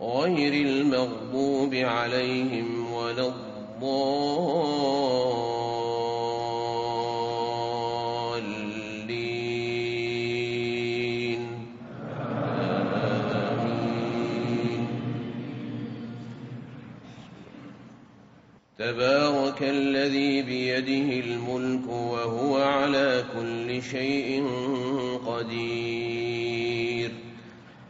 غير المغضوب عليهم ولا الضالين. آمين. تبارك الذي بيده الملك وهو على كل شيء قدير.